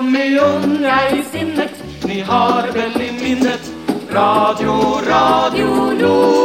som er unge i sinnet, ni har vel i minnet Radio, Radio Nord.